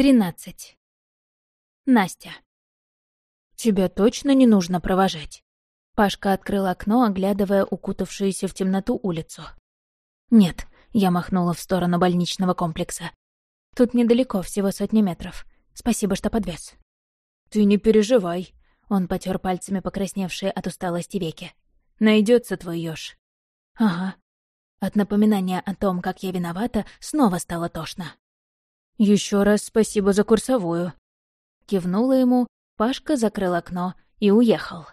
Тринадцать. Настя. «Тебя точно не нужно провожать?» Пашка открыл окно, оглядывая укутавшуюся в темноту улицу. «Нет», — я махнула в сторону больничного комплекса. «Тут недалеко, всего сотни метров. Спасибо, что подвез». «Ты не переживай», — он потер пальцами покрасневшие от усталости веки. Найдется твой ёж. «Ага». От напоминания о том, как я виновата, снова стало тошно. Еще раз спасибо за курсовую». Кивнула ему, Пашка закрыл окно и уехал.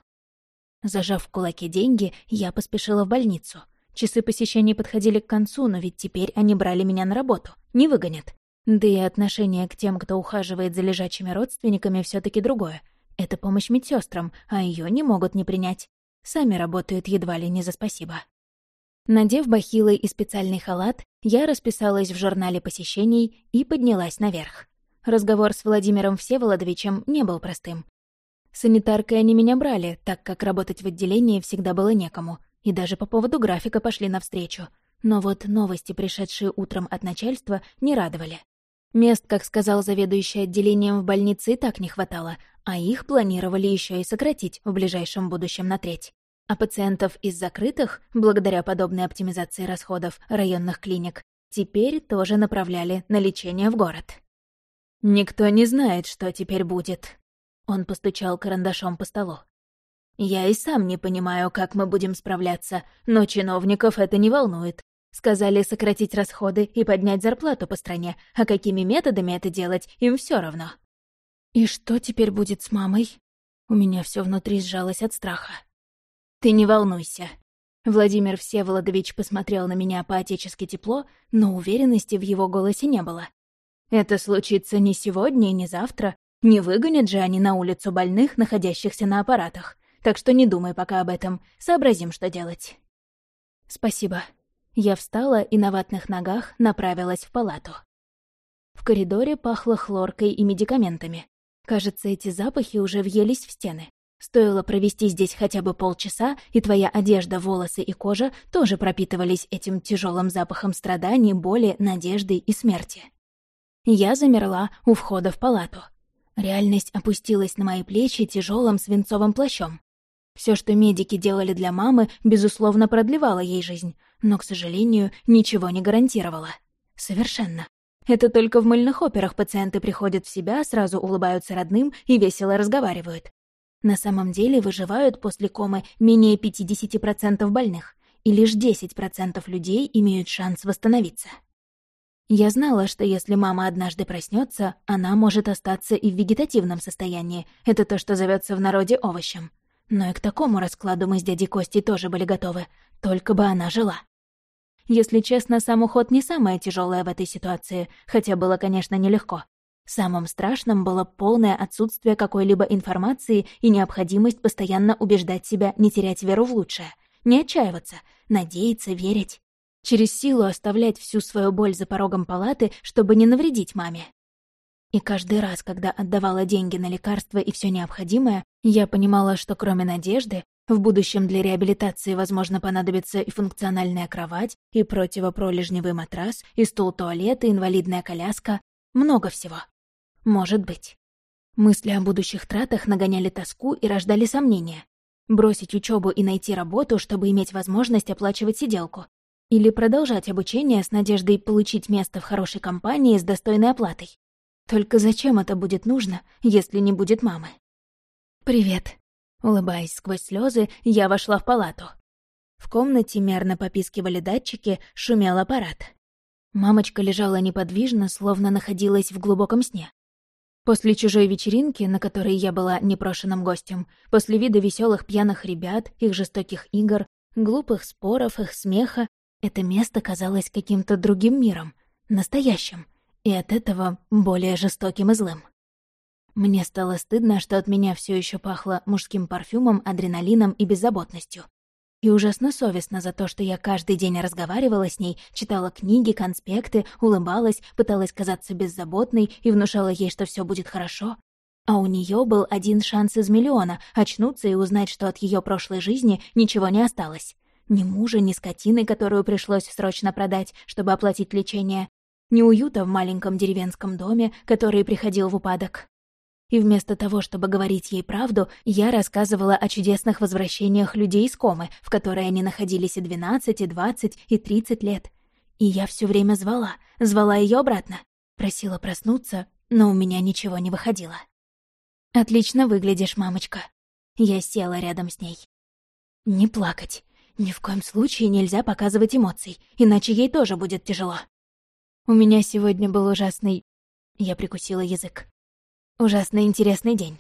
Зажав в кулаке деньги, я поспешила в больницу. Часы посещений подходили к концу, но ведь теперь они брали меня на работу. Не выгонят. Да и отношение к тем, кто ухаживает за лежачими родственниками, все таки другое. Это помощь медсестрам, а ее не могут не принять. Сами работают едва ли не за спасибо. Надев бахилы и специальный халат, я расписалась в журнале посещений и поднялась наверх. Разговор с Владимиром Всеволодовичем не был простым. Санитаркой они меня брали, так как работать в отделении всегда было некому, и даже по поводу графика пошли навстречу. Но вот новости, пришедшие утром от начальства, не радовали. Мест, как сказал заведующий отделением в больнице, и так не хватало, а их планировали еще и сократить в ближайшем будущем на треть. А пациентов из закрытых, благодаря подобной оптимизации расходов районных клиник, теперь тоже направляли на лечение в город. «Никто не знает, что теперь будет», — он постучал карандашом по столу. «Я и сам не понимаю, как мы будем справляться, но чиновников это не волнует. Сказали сократить расходы и поднять зарплату по стране, а какими методами это делать, им все равно». «И что теперь будет с мамой?» У меня все внутри сжалось от страха. «Ты не волнуйся». Владимир Всеволодович посмотрел на меня по-отечески тепло, но уверенности в его голосе не было. «Это случится не сегодня и не завтра. Не выгонят же они на улицу больных, находящихся на аппаратах. Так что не думай пока об этом. Сообразим, что делать». «Спасибо». Я встала и на ватных ногах направилась в палату. В коридоре пахло хлоркой и медикаментами. Кажется, эти запахи уже въелись в стены. Стоило провести здесь хотя бы полчаса, и твоя одежда, волосы и кожа тоже пропитывались этим тяжелым запахом страданий, боли, надежды и смерти. Я замерла у входа в палату. Реальность опустилась на мои плечи тяжелым свинцовым плащом. Все, что медики делали для мамы, безусловно, продлевало ей жизнь, но, к сожалению, ничего не гарантировало. Совершенно. Это только в мыльных операх пациенты приходят в себя, сразу улыбаются родным и весело разговаривают. На самом деле выживают после комы менее 50% больных, и лишь 10% людей имеют шанс восстановиться. Я знала, что если мама однажды проснется, она может остаться и в вегетативном состоянии. Это то, что зовется в народе овощем. Но и к такому раскладу мы с дядей Костей тоже были готовы, только бы она жила. Если честно, сам уход не самое тяжелое в этой ситуации, хотя было, конечно, нелегко. Самым страшным было полное отсутствие какой-либо информации и необходимость постоянно убеждать себя не терять веру в лучшее, не отчаиваться, надеяться, верить. Через силу оставлять всю свою боль за порогом палаты, чтобы не навредить маме. И каждый раз, когда отдавала деньги на лекарства и все необходимое, я понимала, что кроме надежды, в будущем для реабилитации, возможно, понадобится и функциональная кровать, и противопролежневый матрас, и стул-туалет, и инвалидная коляска. Много всего. Может быть. Мысли о будущих тратах нагоняли тоску и рождали сомнения. Бросить учебу и найти работу, чтобы иметь возможность оплачивать сиделку. Или продолжать обучение с надеждой получить место в хорошей компании с достойной оплатой. Только зачем это будет нужно, если не будет мамы? «Привет». Улыбаясь сквозь слезы, я вошла в палату. В комнате мерно попискивали датчики, шумел аппарат. Мамочка лежала неподвижно, словно находилась в глубоком сне. После чужой вечеринки, на которой я была непрошенным гостем, после вида веселых пьяных ребят, их жестоких игр, глупых споров, их смеха, это место казалось каким-то другим миром, настоящим, и от этого более жестоким и злым. Мне стало стыдно, что от меня все еще пахло мужским парфюмом, адреналином и беззаботностью. И ужасно совестно за то, что я каждый день разговаривала с ней, читала книги, конспекты, улыбалась, пыталась казаться беззаботной и внушала ей, что все будет хорошо. А у нее был один шанс из миллиона — очнуться и узнать, что от ее прошлой жизни ничего не осталось. Ни мужа, ни скотины, которую пришлось срочно продать, чтобы оплатить лечение. ни уюта в маленьком деревенском доме, который приходил в упадок. И вместо того, чтобы говорить ей правду, я рассказывала о чудесных возвращениях людей из комы, в которой они находились и 12, и 20, и 30 лет. И я все время звала, звала ее обратно. Просила проснуться, но у меня ничего не выходило. «Отлично выглядишь, мамочка». Я села рядом с ней. «Не плакать. Ни в коем случае нельзя показывать эмоций, иначе ей тоже будет тяжело. У меня сегодня был ужасный... Я прикусила язык. Ужасно интересный день.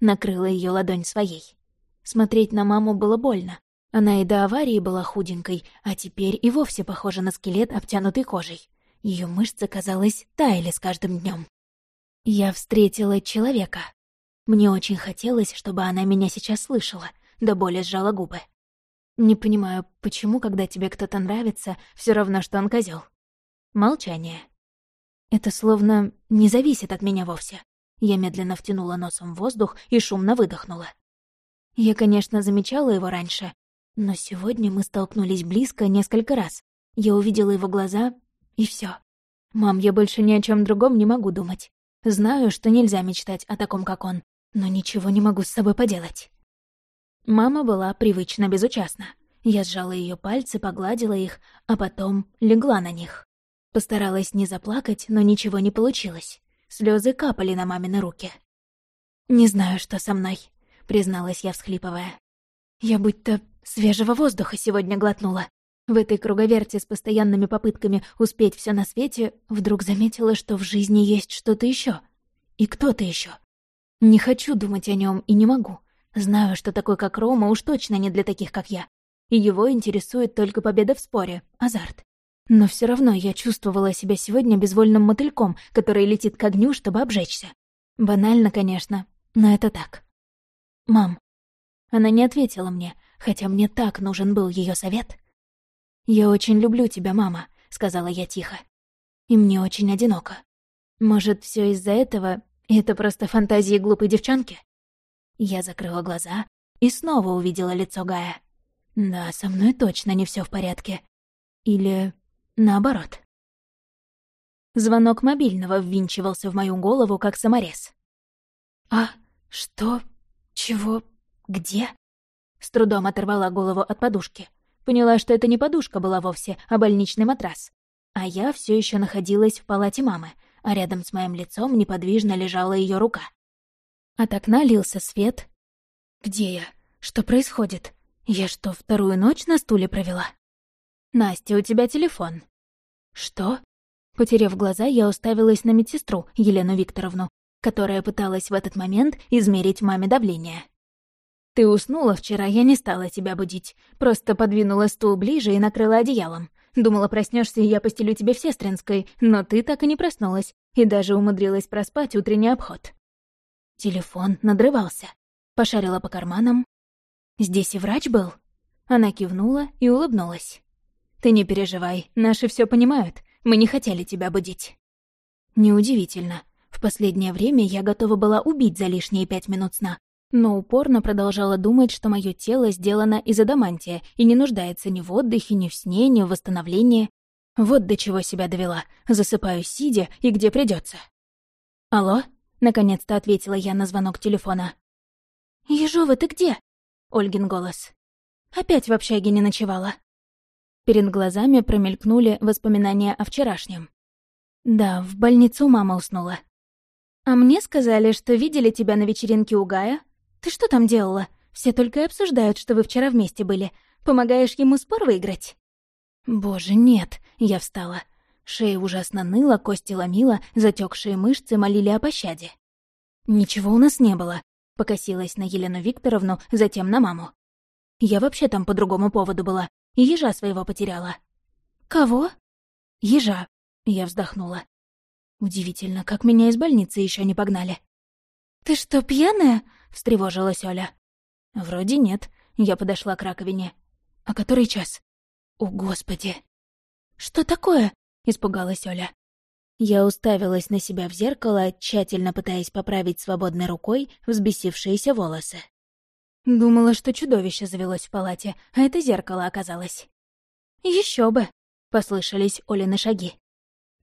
Накрыла ее ладонь своей. Смотреть на маму было больно. Она и до аварии была худенькой, а теперь и вовсе похожа на скелет, обтянутый кожей. Ее мышцы, казалось, таяли с каждым днем. Я встретила человека. Мне очень хотелось, чтобы она меня сейчас слышала, до боли сжала губы. Не понимаю, почему, когда тебе кто-то нравится, все равно, что он козел. Молчание. Это словно не зависит от меня вовсе. Я медленно втянула носом воздух и шумно выдохнула. Я, конечно, замечала его раньше, но сегодня мы столкнулись близко несколько раз. Я увидела его глаза, и все. Мам, я больше ни о чем другом не могу думать. Знаю, что нельзя мечтать о таком, как он, но ничего не могу с собой поделать. Мама была привычно безучастна. Я сжала ее пальцы, погладила их, а потом легла на них. Постаралась не заплакать, но ничего не получилось. Слезы капали на мамины руки. «Не знаю, что со мной», — призналась я, всхлипывая. «Я будто свежего воздуха сегодня глотнула. В этой круговерте с постоянными попытками успеть все на свете вдруг заметила, что в жизни есть что-то еще И кто-то еще. Не хочу думать о нем и не могу. Знаю, что такой, как Рома, уж точно не для таких, как я. И его интересует только победа в споре, азарт. Но все равно я чувствовала себя сегодня безвольным мотыльком, который летит к огню, чтобы обжечься. Банально, конечно, но это так. «Мам». Она не ответила мне, хотя мне так нужен был ее совет. «Я очень люблю тебя, мама», — сказала я тихо. «И мне очень одиноко. Может, все из-за этого, это просто фантазии глупой девчонки?» Я закрыла глаза и снова увидела лицо Гая. Да, со мной точно не все в порядке. Или наоборот. Звонок мобильного ввинчивался в мою голову, как саморез. «А? Что? Чего? Где?» С трудом оторвала голову от подушки. Поняла, что это не подушка была вовсе, а больничный матрас. А я все еще находилась в палате мамы, а рядом с моим лицом неподвижно лежала ее рука. От окна лился свет. «Где я? Что происходит? Я что, вторую ночь на стуле провела?» «Настя, у тебя телефон». «Что?» Потеряв глаза, я уставилась на медсестру, Елену Викторовну, которая пыталась в этот момент измерить маме давление. «Ты уснула вчера, я не стала тебя будить. Просто подвинула стул ближе и накрыла одеялом. Думала, проснешься, и я постелю тебе в сестринской, но ты так и не проснулась, и даже умудрилась проспать утренний обход». Телефон надрывался. Пошарила по карманам. «Здесь и врач был?» Она кивнула и улыбнулась. «Ты не переживай, наши все понимают. Мы не хотели тебя будить». Неудивительно. В последнее время я готова была убить за лишние пять минут сна, но упорно продолжала думать, что мое тело сделано из адамантия и не нуждается ни в отдыхе, ни в сне, ни в восстановлении. Вот до чего себя довела. Засыпаю сидя и где придется. «Алло?» Наконец-то ответила я на звонок телефона. «Ежова, ты где?» — Ольгин голос. «Опять в общаге не ночевала». Перед глазами промелькнули воспоминания о вчерашнем. Да, в больницу мама уснула. «А мне сказали, что видели тебя на вечеринке у Гая. Ты что там делала? Все только и обсуждают, что вы вчера вместе были. Помогаешь ему спор выиграть?» «Боже, нет!» — я встала. Шея ужасно ныла, кости ломила, затекшие мышцы молили о пощаде. «Ничего у нас не было», — покосилась на Елену Викторовну, затем на маму. «Я вообще там по другому поводу была, ежа своего потеряла». «Кого?» «Ежа», — я вздохнула. «Удивительно, как меня из больницы еще не погнали». «Ты что, пьяная?» — встревожилась Оля. «Вроде нет», — я подошла к раковине. «А который час?» «О, Господи!» «Что такое?» испугалась Оля. Я уставилась на себя в зеркало, тщательно пытаясь поправить свободной рукой взбесившиеся волосы. Думала, что чудовище завелось в палате, а это зеркало оказалось. Еще бы!» — послышались Олины шаги.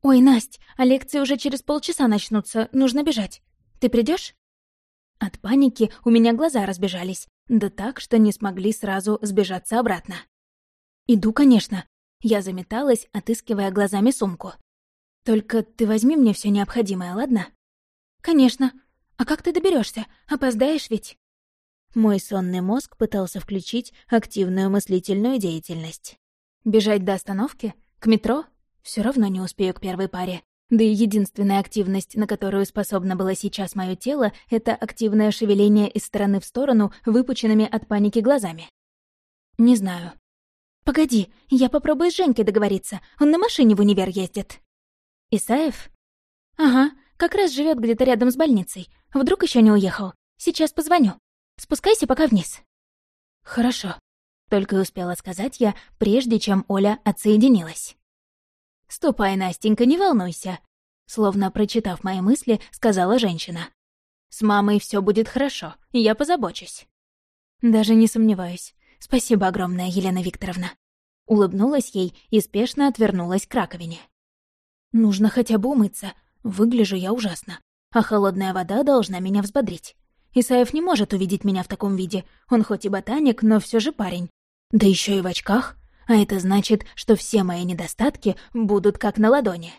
«Ой, Насть, а лекции уже через полчаса начнутся, нужно бежать. Ты придешь? От паники у меня глаза разбежались, да так, что не смогли сразу сбежаться обратно. «Иду, конечно». Я заметалась, отыскивая глазами сумку. «Только ты возьми мне все необходимое, ладно?» «Конечно. А как ты доберешься? Опоздаешь ведь?» Мой сонный мозг пытался включить активную мыслительную деятельность. Бежать до остановки? К метро? Все равно не успею к первой паре. Да и единственная активность, на которую способно было сейчас мое тело, это активное шевеление из стороны в сторону выпученными от паники глазами. Не знаю. «Погоди, я попробую с Женькой договориться. Он на машине в универ ездит». «Исаев?» «Ага, как раз живет где-то рядом с больницей. Вдруг еще не уехал. Сейчас позвоню. Спускайся пока вниз». «Хорошо», — только успела сказать я, прежде чем Оля отсоединилась. «Ступай, Настенька, не волнуйся», — словно прочитав мои мысли, сказала женщина. «С мамой все будет хорошо, я позабочусь». «Даже не сомневаюсь. Спасибо огромное, Елена Викторовна». Улыбнулась ей и спешно отвернулась к раковине. «Нужно хотя бы умыться. Выгляжу я ужасно. А холодная вода должна меня взбодрить. Исаев не может увидеть меня в таком виде. Он хоть и ботаник, но все же парень. Да еще и в очках. А это значит, что все мои недостатки будут как на ладони.